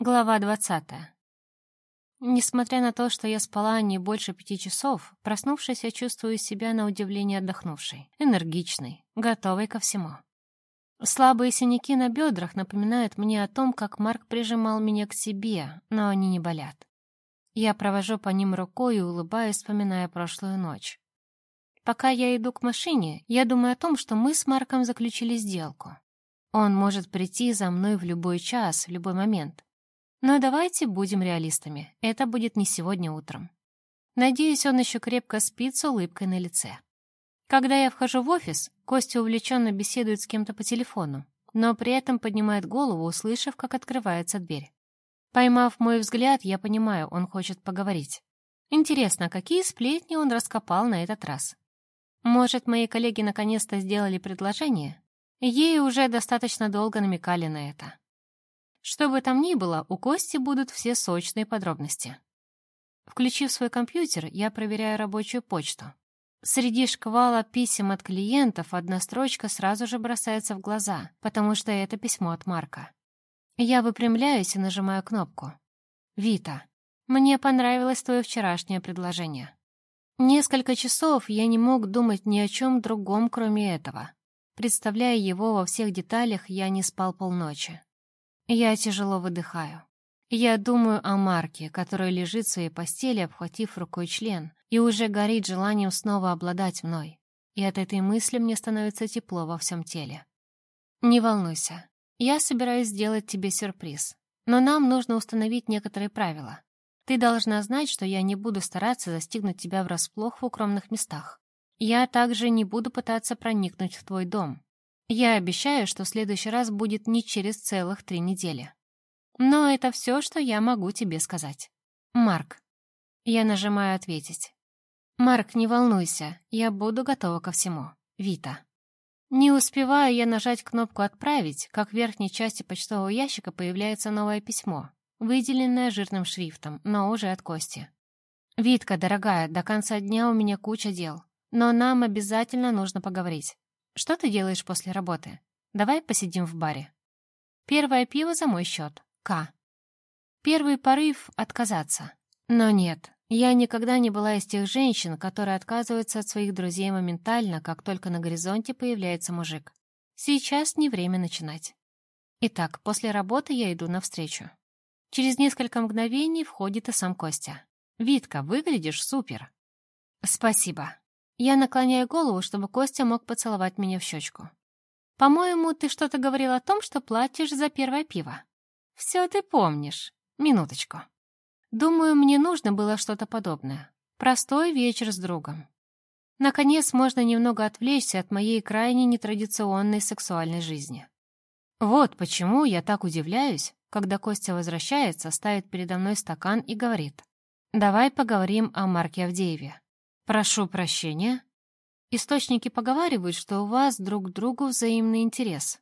Глава двадцатая. Несмотря на то, что я спала не больше пяти часов, проснувшись, я чувствую себя на удивление отдохнувшей, энергичной, готовой ко всему. Слабые синяки на бедрах напоминают мне о том, как Марк прижимал меня к себе, но они не болят. Я провожу по ним рукой и улыбаюсь, вспоминая прошлую ночь. Пока я иду к машине, я думаю о том, что мы с Марком заключили сделку. Он может прийти за мной в любой час, в любой момент. Но давайте будем реалистами. Это будет не сегодня утром. Надеюсь, он еще крепко спит с улыбкой на лице. Когда я вхожу в офис, Костя увлеченно беседует с кем-то по телефону, но при этом поднимает голову, услышав, как открывается дверь. Поймав мой взгляд, я понимаю, он хочет поговорить. Интересно, какие сплетни он раскопал на этот раз? Может, мои коллеги наконец-то сделали предложение? Ей уже достаточно долго намекали на это. Что бы там ни было, у Кости будут все сочные подробности. Включив свой компьютер, я проверяю рабочую почту. Среди шквала писем от клиентов одна строчка сразу же бросается в глаза, потому что это письмо от Марка. Я выпрямляюсь и нажимаю кнопку. «Вита, мне понравилось твое вчерашнее предложение». Несколько часов я не мог думать ни о чем другом, кроме этого. Представляя его во всех деталях, я не спал полночи. Я тяжело выдыхаю. Я думаю о Марке, который лежит в своей постели, обхватив рукой член, и уже горит желанием снова обладать мной. И от этой мысли мне становится тепло во всем теле. Не волнуйся, я собираюсь сделать тебе сюрприз. Но нам нужно установить некоторые правила. Ты должна знать, что я не буду стараться застигнуть тебя врасплох в укромных местах. Я также не буду пытаться проникнуть в твой дом. Я обещаю, что следующий раз будет не через целых три недели. Но это все, что я могу тебе сказать. Марк. Я нажимаю «Ответить». «Марк, не волнуйся, я буду готова ко всему. Вита». Не успеваю я нажать кнопку «Отправить», как в верхней части почтового ящика появляется новое письмо, выделенное жирным шрифтом, но уже от Кости. «Витка, дорогая, до конца дня у меня куча дел, но нам обязательно нужно поговорить. Что ты делаешь после работы? Давай посидим в баре. Первое пиво за мой счет. К. Первый порыв — отказаться. Но нет, я никогда не была из тех женщин, которые отказываются от своих друзей моментально, как только на горизонте появляется мужик. Сейчас не время начинать. Итак, после работы я иду навстречу. Через несколько мгновений входит и сам Костя. «Витка, выглядишь супер!» «Спасибо», я наклоняю голову, чтобы Костя мог поцеловать меня в щечку. «По-моему, ты что-то говорил о том, что платишь за первое пиво». «Все ты помнишь. Минуточку». Думаю, мне нужно было что-то подобное. Простой вечер с другом. Наконец, можно немного отвлечься от моей крайне нетрадиционной сексуальной жизни. Вот почему я так удивляюсь, когда Костя возвращается, ставит передо мной стакан и говорит, «Давай поговорим о Марке Авдееве». «Прошу прощения. Источники поговаривают, что у вас друг к другу взаимный интерес».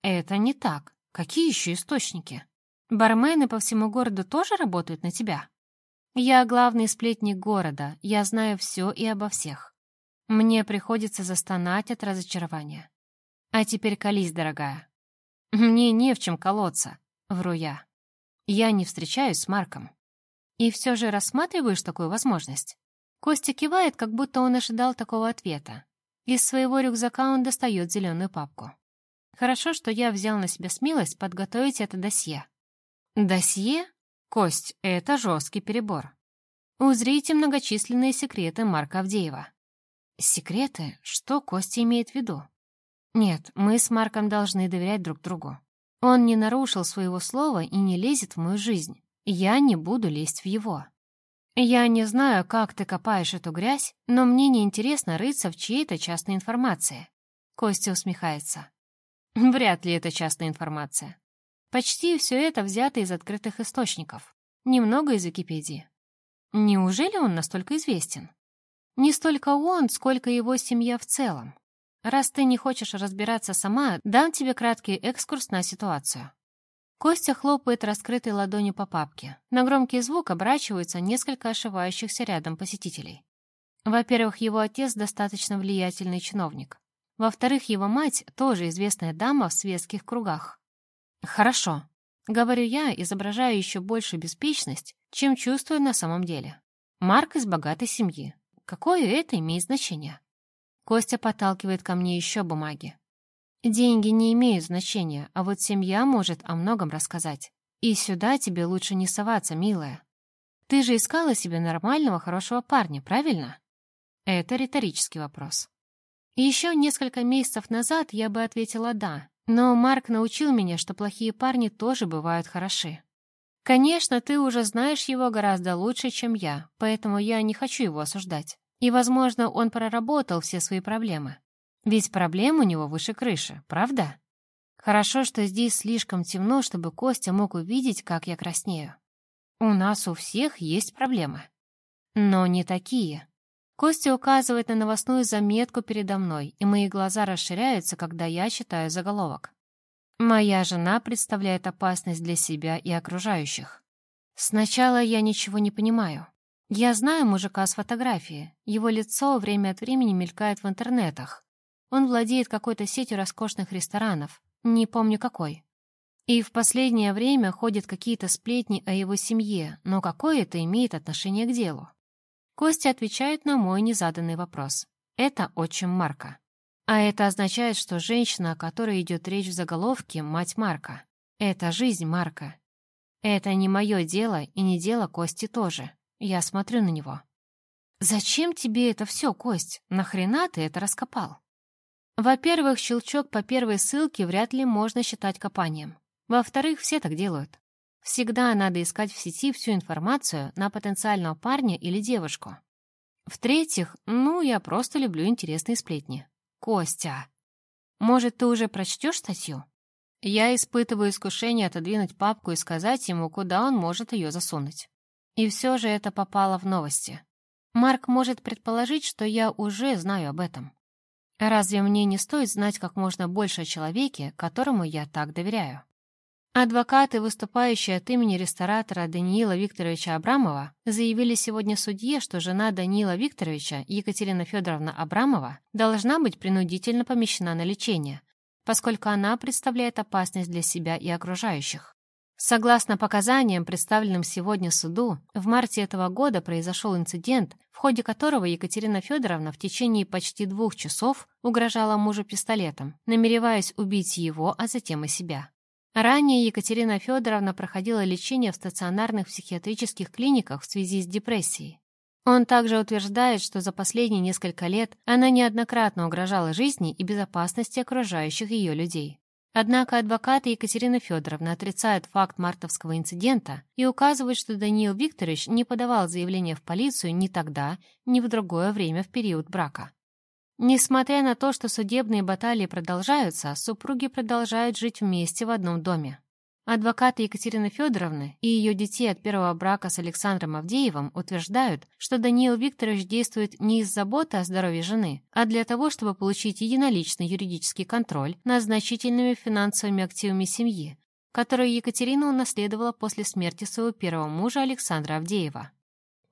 «Это не так. Какие еще источники? Бармены по всему городу тоже работают на тебя?» «Я главный сплетник города, я знаю все и обо всех. Мне приходится застонать от разочарования. А теперь колись, дорогая. Мне не в чем колоться, вру я. Я не встречаюсь с Марком. И все же рассматриваешь такую возможность?» Костя кивает, как будто он ожидал такого ответа. Из своего рюкзака он достает зеленую папку. Хорошо, что я взял на себя смелость подготовить это досье. Досье? Кость, это жесткий перебор. Узрите многочисленные секреты Марка Авдеева. Секреты? Что Костя имеет в виду? Нет, мы с Марком должны доверять друг другу. Он не нарушил своего слова и не лезет в мою жизнь. Я не буду лезть в его. «Я не знаю, как ты копаешь эту грязь, но мне не интересно рыться в чьей-то частной информации». Костя усмехается. «Вряд ли это частная информация. Почти все это взято из открытых источников. Немного из Википедии. Неужели он настолько известен? Не столько он, сколько его семья в целом. Раз ты не хочешь разбираться сама, дам тебе краткий экскурс на ситуацию. Костя хлопает раскрытой ладонью по папке. На громкий звук оборачиваются несколько ошивающихся рядом посетителей. Во-первых, его отец достаточно влиятельный чиновник. Во-вторых, его мать тоже известная дама в светских кругах. Хорошо. Говорю я, изображая еще большую беспечность, чем чувствую на самом деле. Марк из богатой семьи. Какое это имеет значение? Костя подталкивает ко мне еще бумаги. Деньги не имеют значения, а вот семья может о многом рассказать. И сюда тебе лучше не соваться, милая. Ты же искала себе нормального, хорошего парня, правильно? Это риторический вопрос. Еще несколько месяцев назад я бы ответила «да», но Марк научил меня, что плохие парни тоже бывают хороши. Конечно, ты уже знаешь его гораздо лучше, чем я, поэтому я не хочу его осуждать. И, возможно, он проработал все свои проблемы. Ведь проблем у него выше крыши, правда? Хорошо, что здесь слишком темно, чтобы Костя мог увидеть, как я краснею. У нас у всех есть проблемы. Но не такие. Костя указывает на новостную заметку передо мной, и мои глаза расширяются, когда я читаю заголовок. Моя жена представляет опасность для себя и окружающих. Сначала я ничего не понимаю. Я знаю мужика с фотографии. Его лицо время от времени мелькает в интернетах. Он владеет какой-то сетью роскошных ресторанов. Не помню какой. И в последнее время ходят какие-то сплетни о его семье, но какое это имеет отношение к делу? Костя отвечает на мой незаданный вопрос. Это отчим Марка. А это означает, что женщина, о которой идет речь в заголовке, мать Марка. Это жизнь Марка. Это не мое дело и не дело Кости тоже. Я смотрю на него. «Зачем тебе это все, Кость? Нахрена ты это раскопал?» Во-первых, щелчок по первой ссылке вряд ли можно считать копанием. Во-вторых, все так делают. Всегда надо искать в сети всю информацию на потенциального парня или девушку. В-третьих, ну, я просто люблю интересные сплетни. Костя, может, ты уже прочтешь статью? Я испытываю искушение отодвинуть папку и сказать ему, куда он может ее засунуть. И все же это попало в новости. Марк может предположить, что я уже знаю об этом. Разве мне не стоит знать как можно больше о человеке, которому я так доверяю? Адвокаты, выступающие от имени ресторатора Даниила Викторовича Абрамова, заявили сегодня судье, что жена Даниила Викторовича, Екатерина Федоровна Абрамова, должна быть принудительно помещена на лечение, поскольку она представляет опасность для себя и окружающих. Согласно показаниям, представленным сегодня суду, в марте этого года произошел инцидент, в ходе которого Екатерина Федоровна в течение почти двух часов угрожала мужу пистолетом, намереваясь убить его, а затем и себя. Ранее Екатерина Федоровна проходила лечение в стационарных психиатрических клиниках в связи с депрессией. Он также утверждает, что за последние несколько лет она неоднократно угрожала жизни и безопасности окружающих ее людей. Однако адвокаты Екатерины Федоровны отрицают факт мартовского инцидента и указывают, что Даниил Викторович не подавал заявление в полицию ни тогда, ни в другое время в период брака. Несмотря на то, что судебные баталии продолжаются, супруги продолжают жить вместе в одном доме. Адвокаты Екатерины Федоровны и ее детей от первого брака с Александром Авдеевым утверждают, что Даниил Викторович действует не из заботы о здоровье жены, а для того, чтобы получить единоличный юридический контроль над значительными финансовыми активами семьи, которую Екатерина унаследовала после смерти своего первого мужа Александра Авдеева.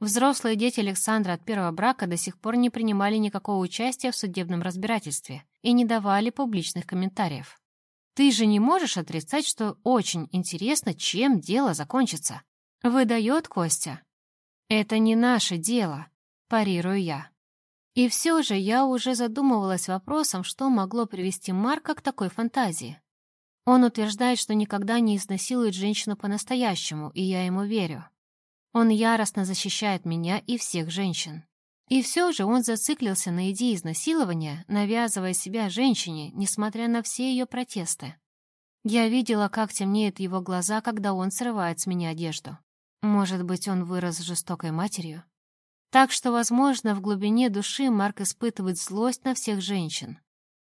Взрослые дети Александра от первого брака до сих пор не принимали никакого участия в судебном разбирательстве и не давали публичных комментариев. Ты же не можешь отрицать, что очень интересно, чем дело закончится. Выдает Костя. Это не наше дело, парирую я. И все же я уже задумывалась вопросом, что могло привести Марка к такой фантазии. Он утверждает, что никогда не изнасилует женщину по-настоящему, и я ему верю. Он яростно защищает меня и всех женщин. И все же он зациклился на идее изнасилования, навязывая себя женщине, несмотря на все ее протесты. Я видела, как темнеют его глаза, когда он срывает с меня одежду. Может быть, он вырос жестокой матерью? Так что, возможно, в глубине души Марк испытывает злость на всех женщин.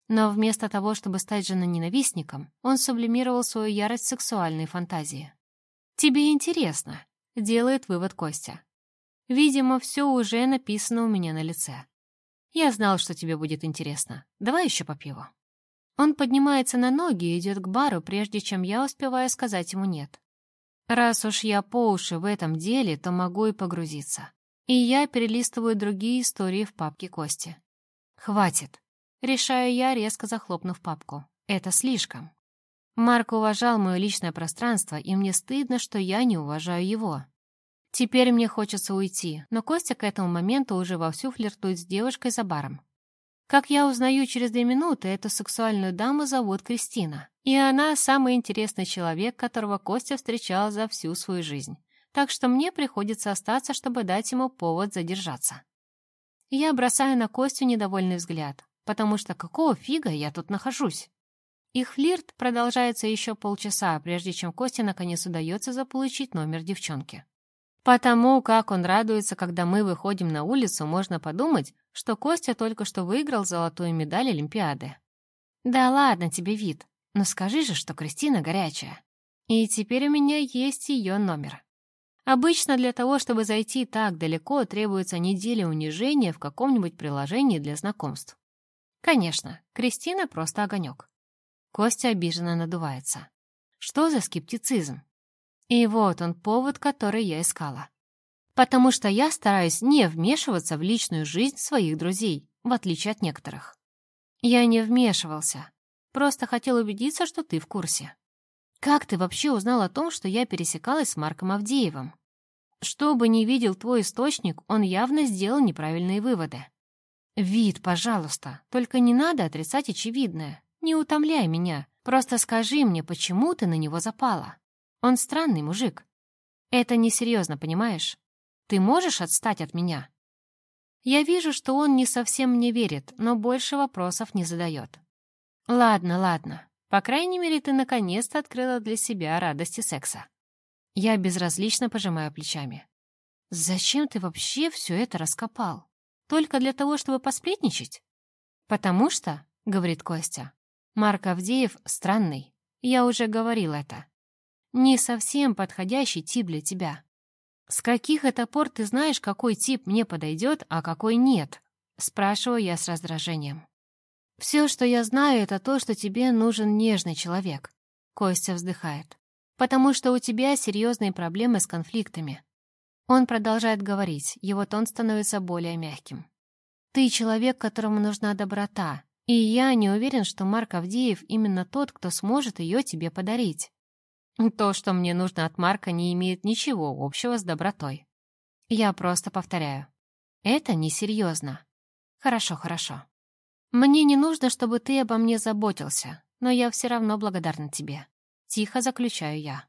Но вместо того, чтобы стать женоненавистником, он сублимировал свою ярость в сексуальной фантазии. «Тебе интересно», Делает вывод Костя. Видимо, все уже написано у меня на лице. Я знал, что тебе будет интересно. Давай еще по пиву. Он поднимается на ноги и идет к бару, прежде чем я успеваю сказать ему «нет». Раз уж я по уши в этом деле, то могу и погрузиться. И я перелистываю другие истории в папке Кости. Хватит. Решаю я, резко захлопнув папку. Это слишком. Марк уважал мое личное пространство, и мне стыдно, что я не уважаю его. Теперь мне хочется уйти, но Костя к этому моменту уже вовсю флиртует с девушкой за баром. Как я узнаю через две минуты, эту сексуальную даму зовут Кристина. И она самый интересный человек, которого Костя встречал за всю свою жизнь. Так что мне приходится остаться, чтобы дать ему повод задержаться. Я бросаю на Костю недовольный взгляд, потому что какого фига я тут нахожусь? Их флирт продолжается еще полчаса, прежде чем Косте наконец удается заполучить номер девчонки. Потому как он радуется, когда мы выходим на улицу, можно подумать, что Костя только что выиграл золотую медаль Олимпиады. «Да ладно тебе вид, но скажи же, что Кристина горячая. И теперь у меня есть ее номер». Обычно для того, чтобы зайти так далеко, требуется неделя унижения в каком-нибудь приложении для знакомств. Конечно, Кристина просто огонек. Костя обиженно надувается. Что за скептицизм? И вот он повод, который я искала. Потому что я стараюсь не вмешиваться в личную жизнь своих друзей, в отличие от некоторых. Я не вмешивался. Просто хотел убедиться, что ты в курсе. Как ты вообще узнал о том, что я пересекалась с Марком Авдеевым? Что бы ни видел твой источник, он явно сделал неправильные выводы. Вид, пожалуйста, только не надо отрицать очевидное. Не утомляй меня. Просто скажи мне, почему ты на него запала. Он странный мужик. Это несерьезно, понимаешь? Ты можешь отстать от меня? Я вижу, что он не совсем мне верит, но больше вопросов не задает. Ладно, ладно. По крайней мере, ты наконец-то открыла для себя радости секса. Я безразлично пожимаю плечами. Зачем ты вообще все это раскопал? Только для того, чтобы посплетничать? Потому что, — говорит Костя, Марк Авдеев странный. Я уже говорил это. Не совсем подходящий тип для тебя. С каких это пор ты знаешь, какой тип мне подойдет, а какой нет? Спрашиваю я с раздражением. Все, что я знаю, это то, что тебе нужен нежный человек. Костя вздыхает. Потому что у тебя серьезные проблемы с конфликтами. Он продолжает говорить, его тон становится более мягким. Ты человек, которому нужна доброта, и я не уверен, что Марк Авдеев именно тот, кто сможет ее тебе подарить. То, что мне нужно от Марка, не имеет ничего общего с добротой. Я просто повторяю. Это несерьезно. Хорошо, хорошо. Мне не нужно, чтобы ты обо мне заботился, но я все равно благодарна тебе. Тихо заключаю я.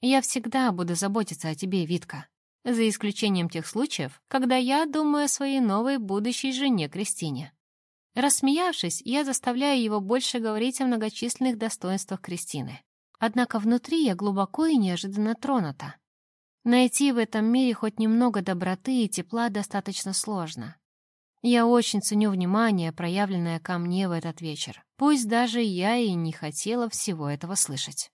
Я всегда буду заботиться о тебе, Витка. За исключением тех случаев, когда я думаю о своей новой будущей жене Кристине. Рассмеявшись, я заставляю его больше говорить о многочисленных достоинствах Кристины. Однако внутри я глубоко и неожиданно тронута. Найти в этом мире хоть немного доброты и тепла достаточно сложно. Я очень ценю внимание, проявленное ко мне в этот вечер. Пусть даже я и не хотела всего этого слышать.